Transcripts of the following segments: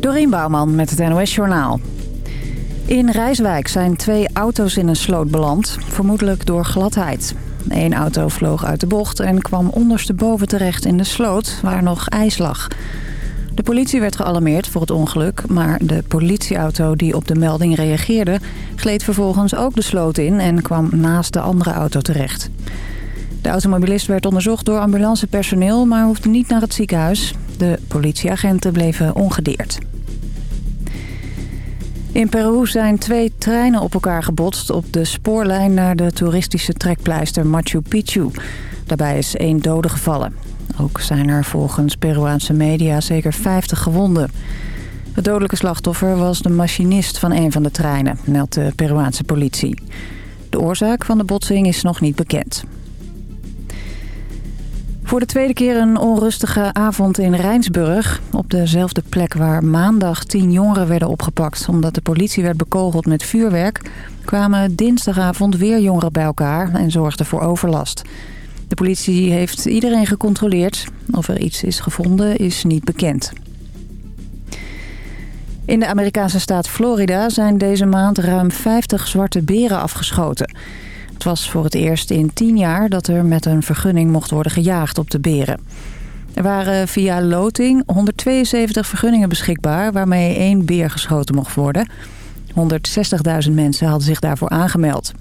Dorien Bouwman met het NOS Journaal. In Rijswijk zijn twee auto's in een sloot beland, vermoedelijk door gladheid. Eén auto vloog uit de bocht en kwam ondersteboven terecht in de sloot, waar nog ijs lag. De politie werd gealarmeerd voor het ongeluk, maar de politieauto die op de melding reageerde... gleed vervolgens ook de sloot in en kwam naast de andere auto terecht. De automobilist werd onderzocht door ambulancepersoneel, maar hoefde niet naar het ziekenhuis. De politieagenten bleven ongedeerd. In Peru zijn twee treinen op elkaar gebotst op de spoorlijn naar de toeristische trekpleister Machu Picchu. Daarbij is één dode gevallen. Ook zijn er volgens Peruaanse media zeker 50 gewonden. Het dodelijke slachtoffer was de machinist van een van de treinen, meldt de Peruaanse politie. De oorzaak van de botsing is nog niet bekend. Voor de tweede keer een onrustige avond in Rijnsburg. Op dezelfde plek waar maandag tien jongeren werden opgepakt... omdat de politie werd bekogeld met vuurwerk... kwamen dinsdagavond weer jongeren bij elkaar en zorgden voor overlast. De politie heeft iedereen gecontroleerd. Of er iets is gevonden is niet bekend. In de Amerikaanse staat Florida zijn deze maand ruim 50 zwarte beren afgeschoten... Het was voor het eerst in tien jaar dat er met een vergunning mocht worden gejaagd op de beren. Er waren via loting 172 vergunningen beschikbaar waarmee één beer geschoten mocht worden. 160.000 mensen hadden zich daarvoor aangemeld.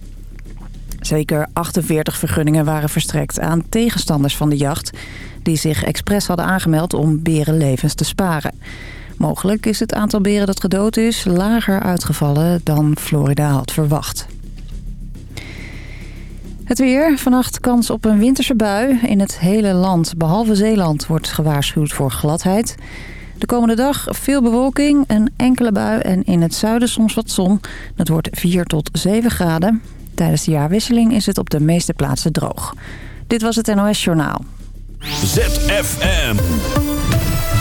Zeker 48 vergunningen waren verstrekt aan tegenstanders van de jacht... die zich expres hadden aangemeld om berenlevens te sparen. Mogelijk is het aantal beren dat gedood is lager uitgevallen dan Florida had verwacht. Het weer. Vannacht kans op een winterse bui. In het hele land, behalve Zeeland, wordt gewaarschuwd voor gladheid. De komende dag veel bewolking, een enkele bui en in het zuiden soms wat zon. Dat wordt 4 tot 7 graden. Tijdens de jaarwisseling is het op de meeste plaatsen droog. Dit was het NOS Journaal. ZFM.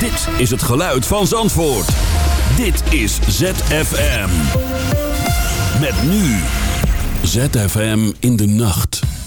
Dit is het geluid van Zandvoort. Dit is ZFM. Met nu... ZFM in de nacht.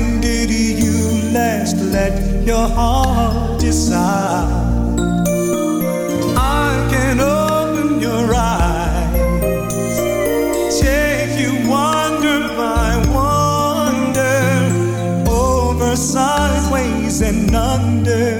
When did you last let your heart decide? I can open your eyes, take you wonder by wonder, over sideways and under.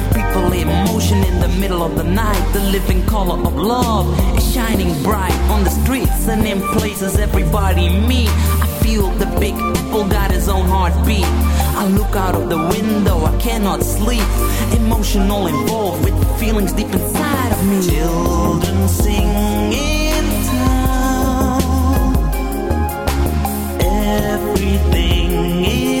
powerful emotion in the middle of the night. The living color of love is shining bright on the streets and in places everybody meet. I feel the big apple got his own heartbeat. I look out of the window, I cannot sleep. Emotional involved with feelings deep inside of me. Children sing in town. Everything is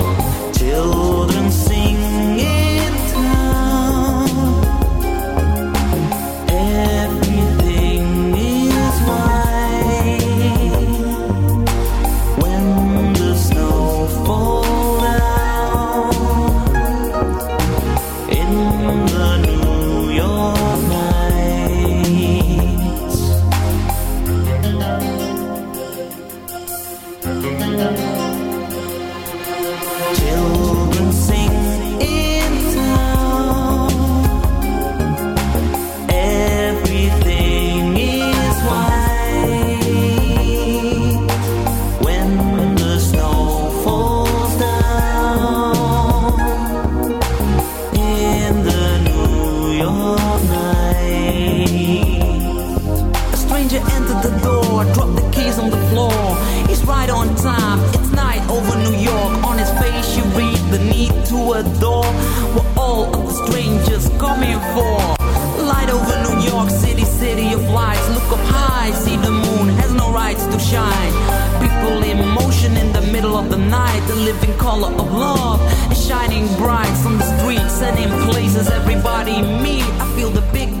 Didn't want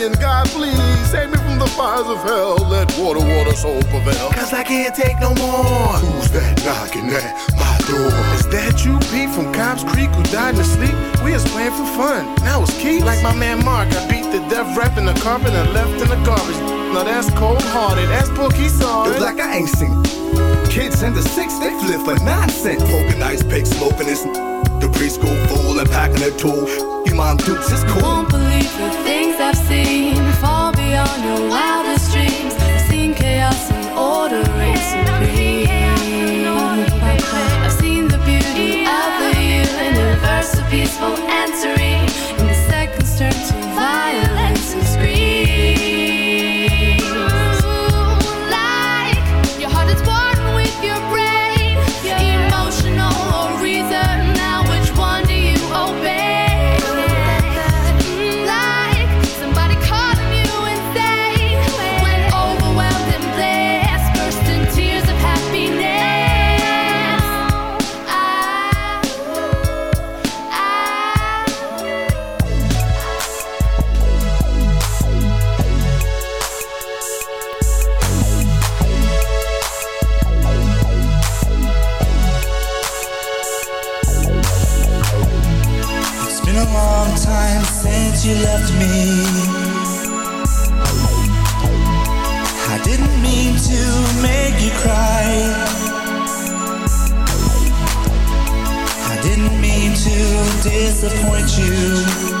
God, please save me from the fires of hell. Let water, water, soul prevail. Cause I can't take no more. Who's that knocking at my door? Is that you, Pete, from Cobb's Creek, who died in his sleep? We was playing for fun. Now it's Keith. Like my man Mark, I beat the death rap in the carpet and left in the garbage. Now that's cold hearted. That's Pookie saw It's it. like I ain't seen. Kids in the six, they flip for nonsense. Poking ice pick, smoking this. The preschool fool and packing a tool. Your mom dukes is cool. Won't believe the things I've seen Far beyond your wildest dreams I've seen chaos and order reign supreme I've seen the beauty of the universe So peaceful and since you left me. I didn't mean to make you cry. I didn't mean to disappoint you.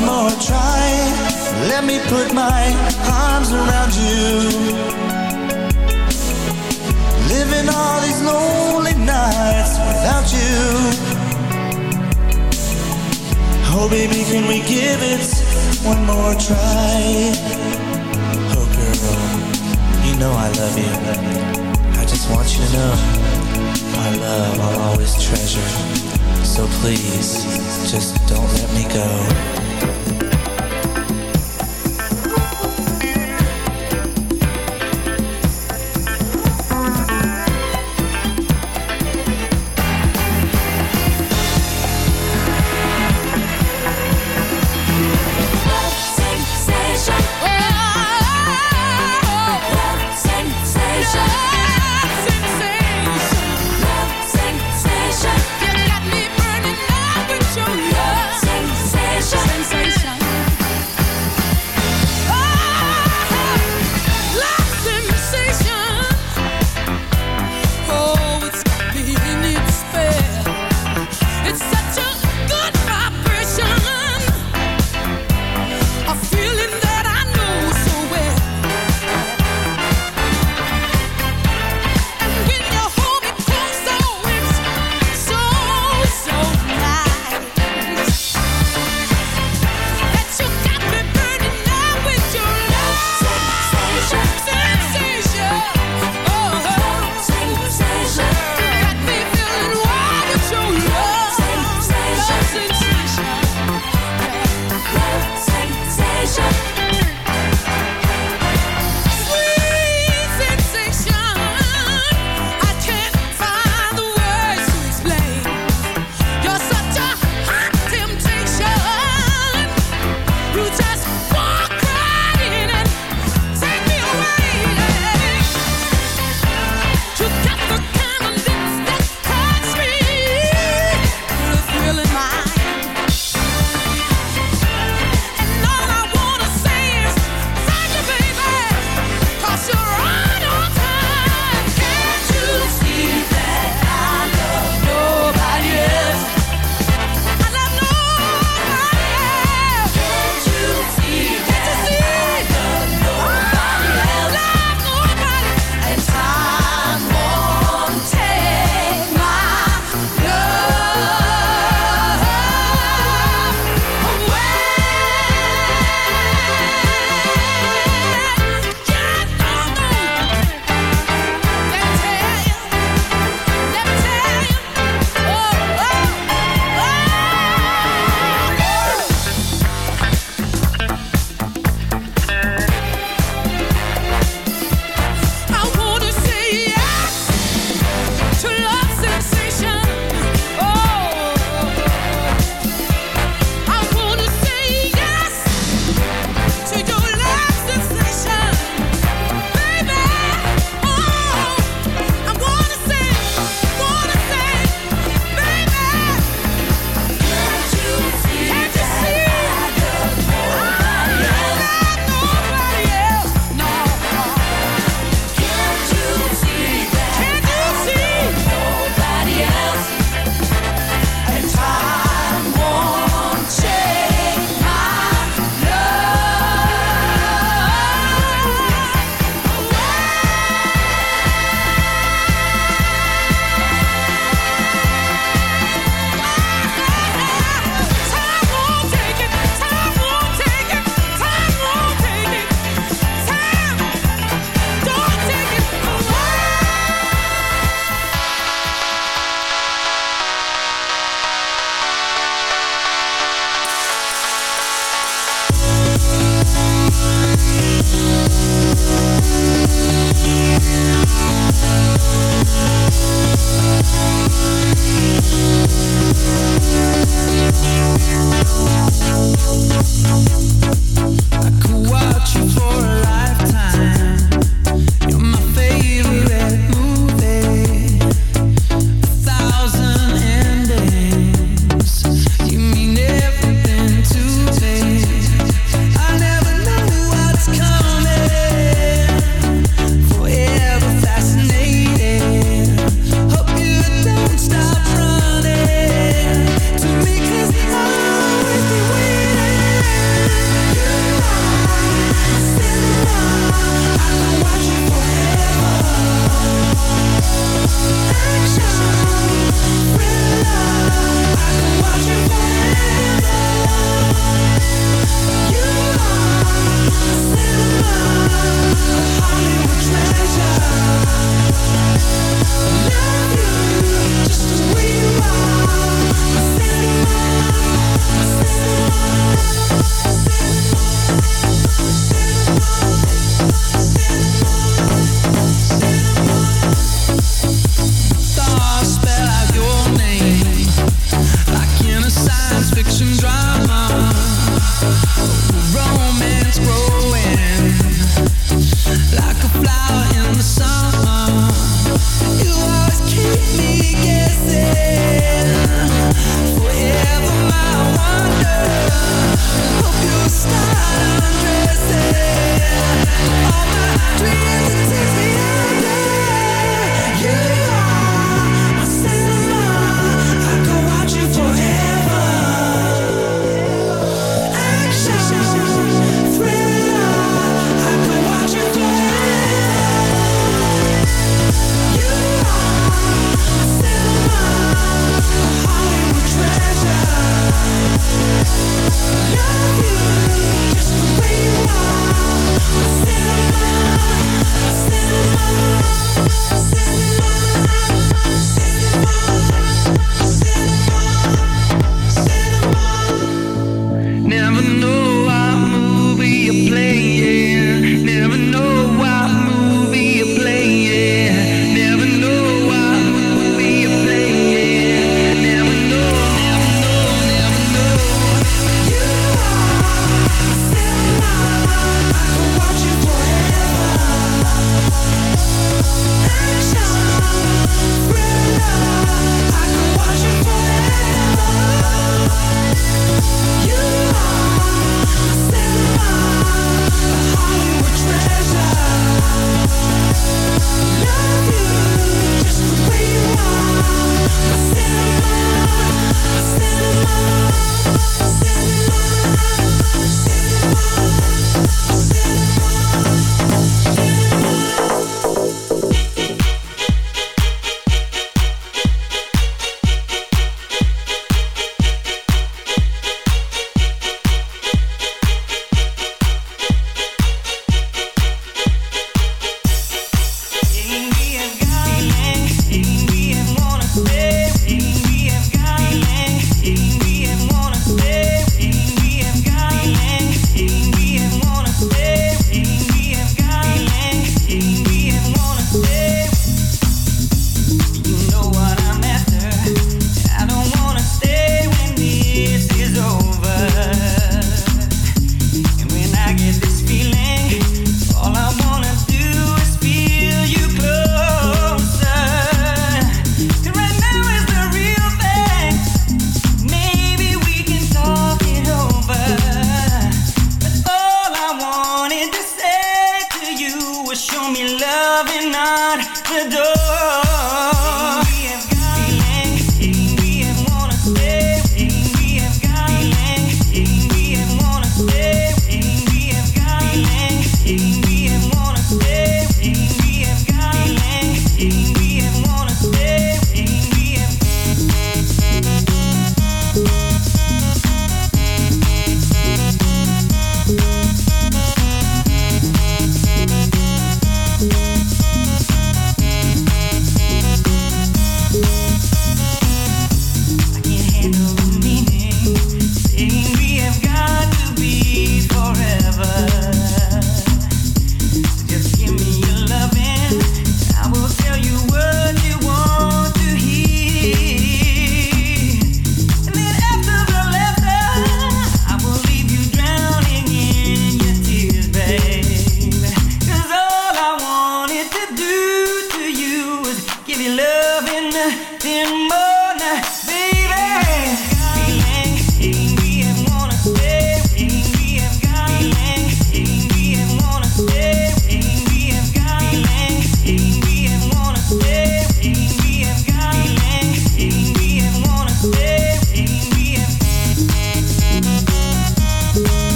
More try. Let me put my arms around you. Lonely nights without you. Oh, baby, can we give it one more try? Oh, girl, you know I love you. I just want you to know my love I'll always treasure. So please, just don't let me go.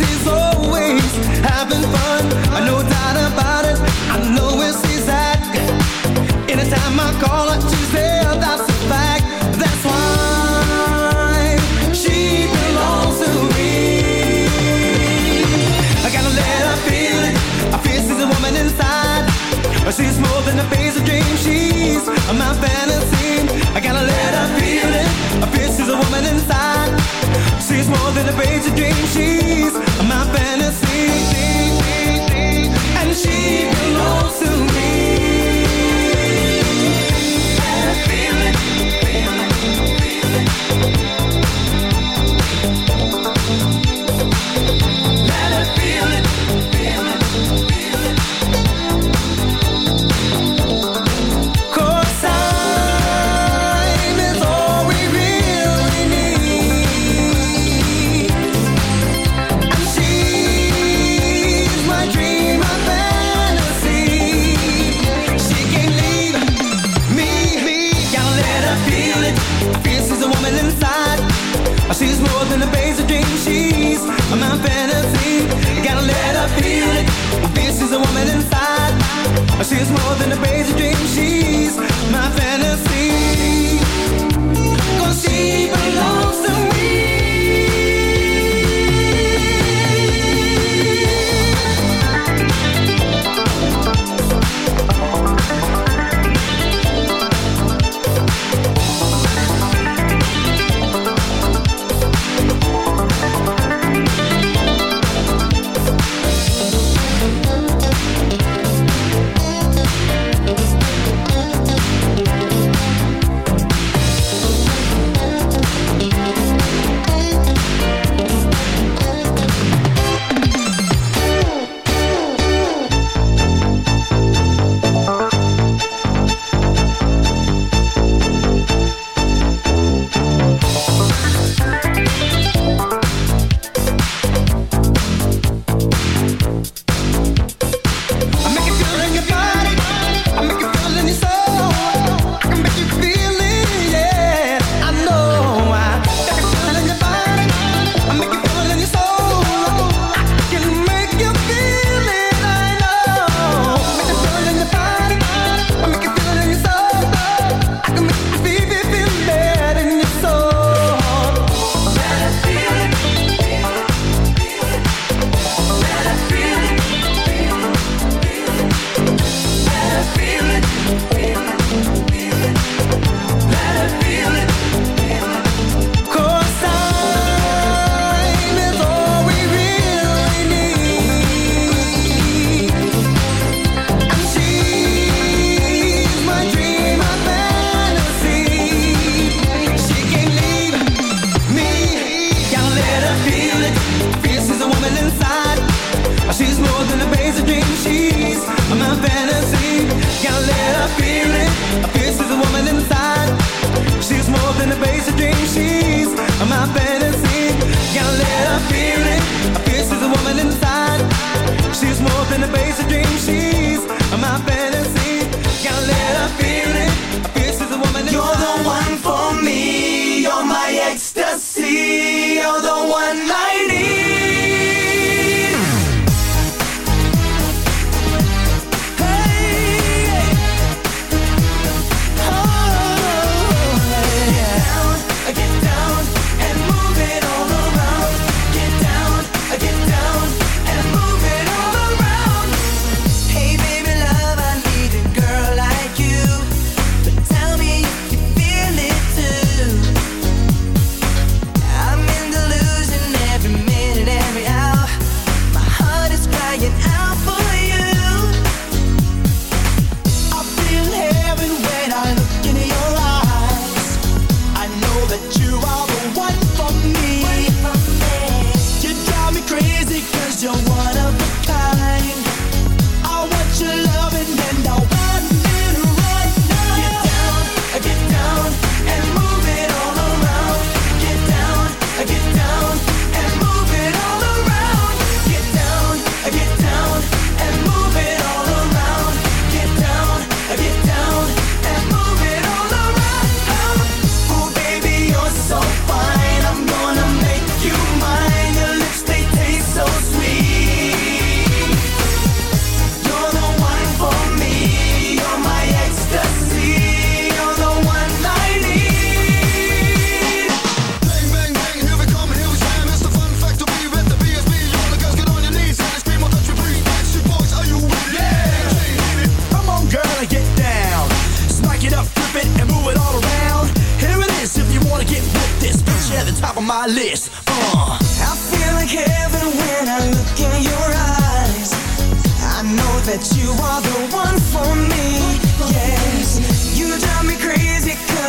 is always having fun.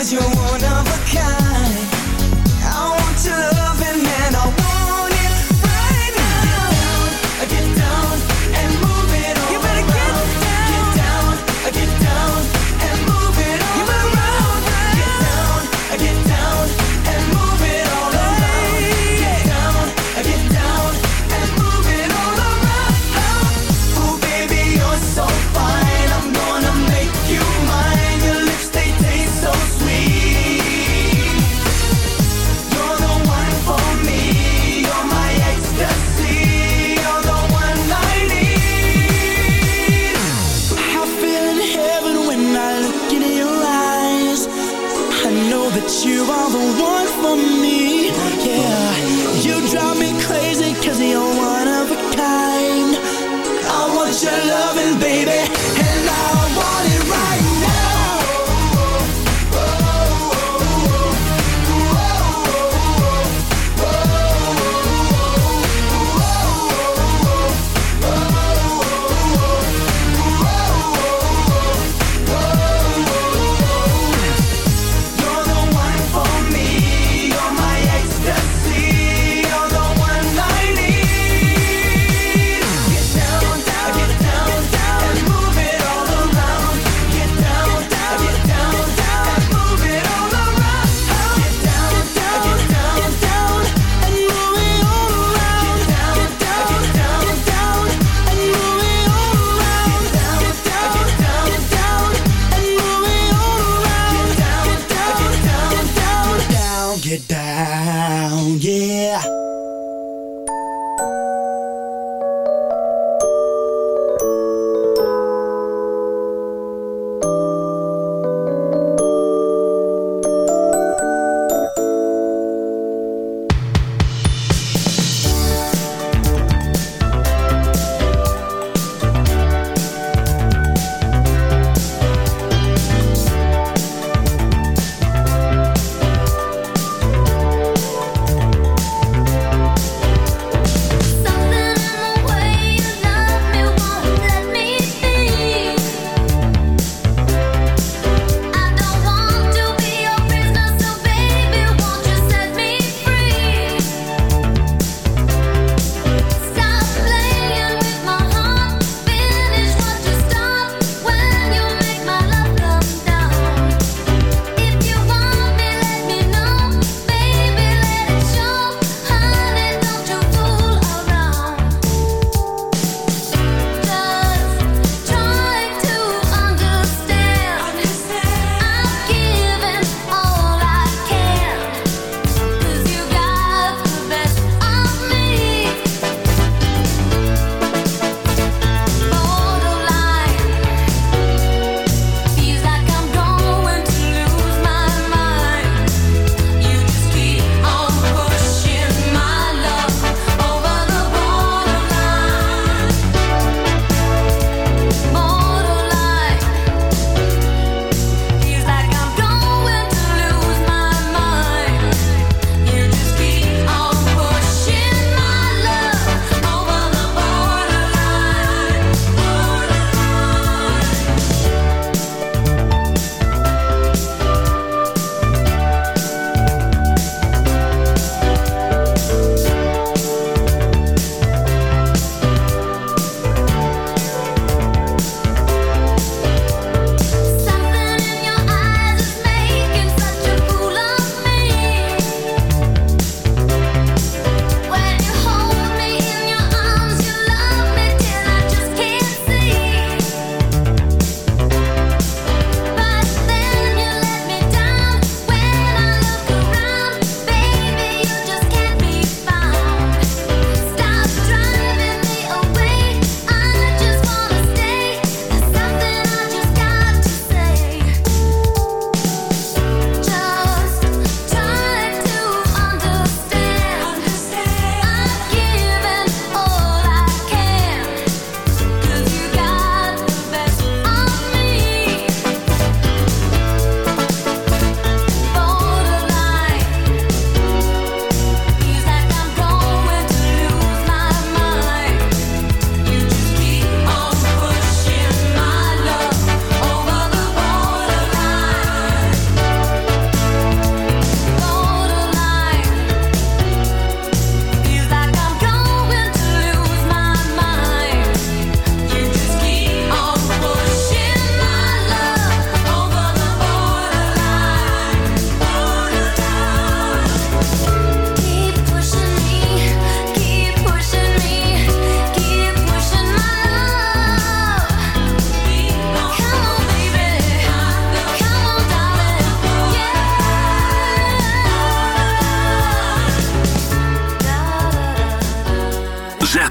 The number one.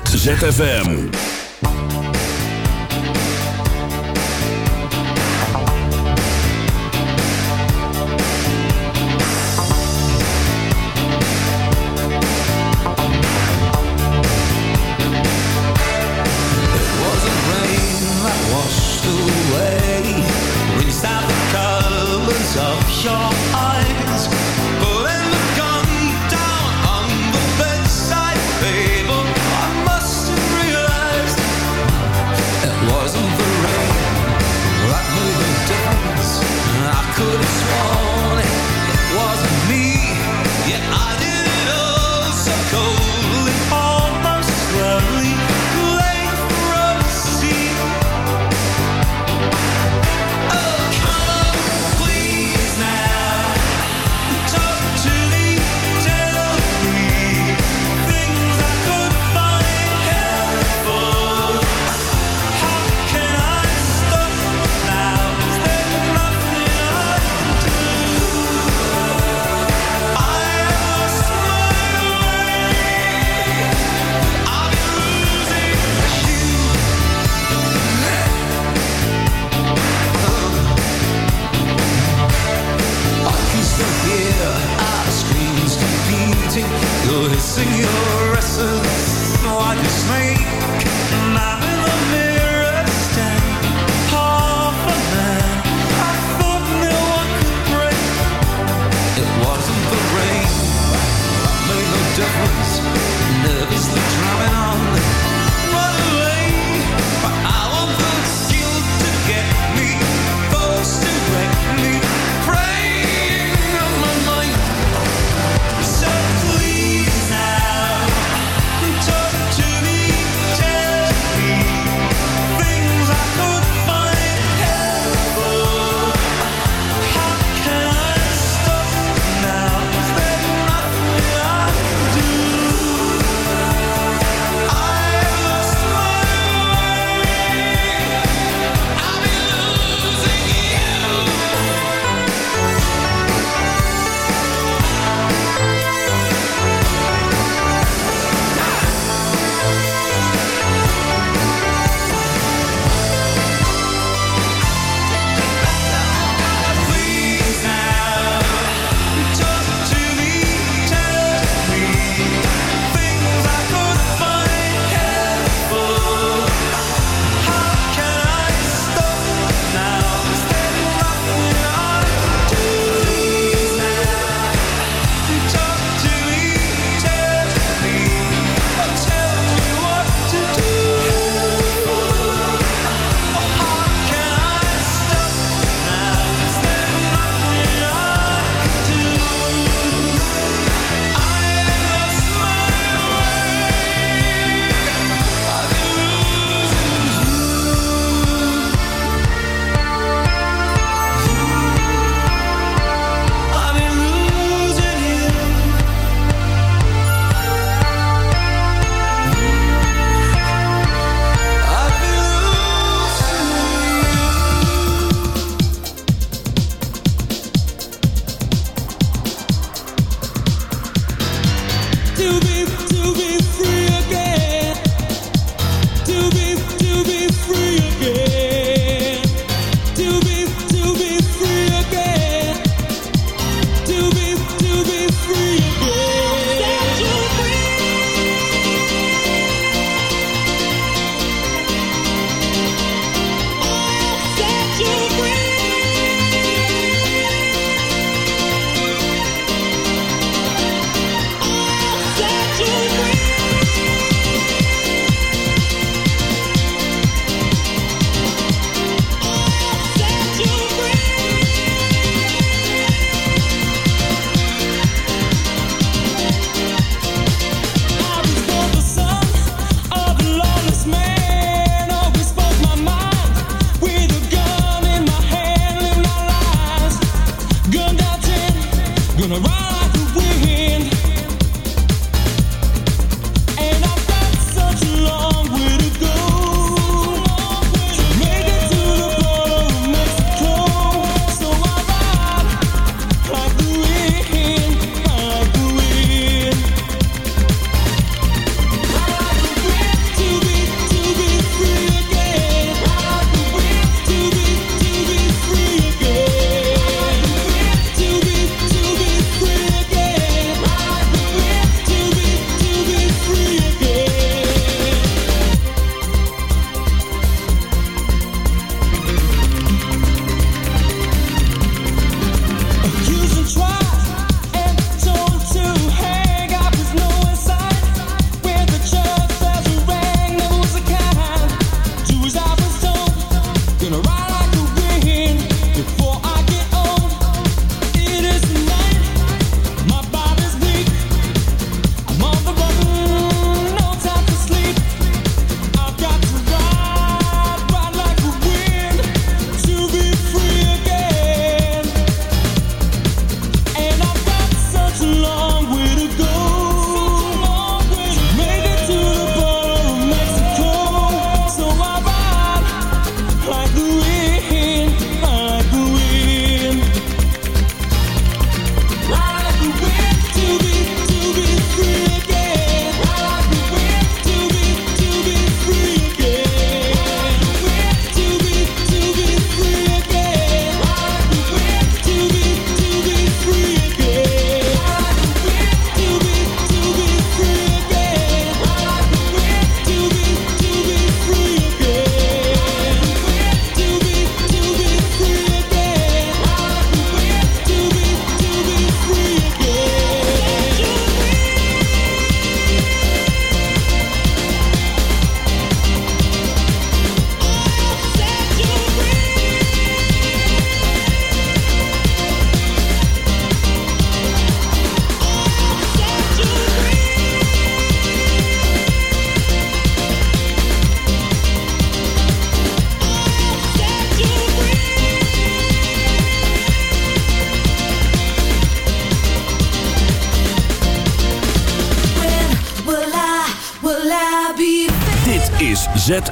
ZFM.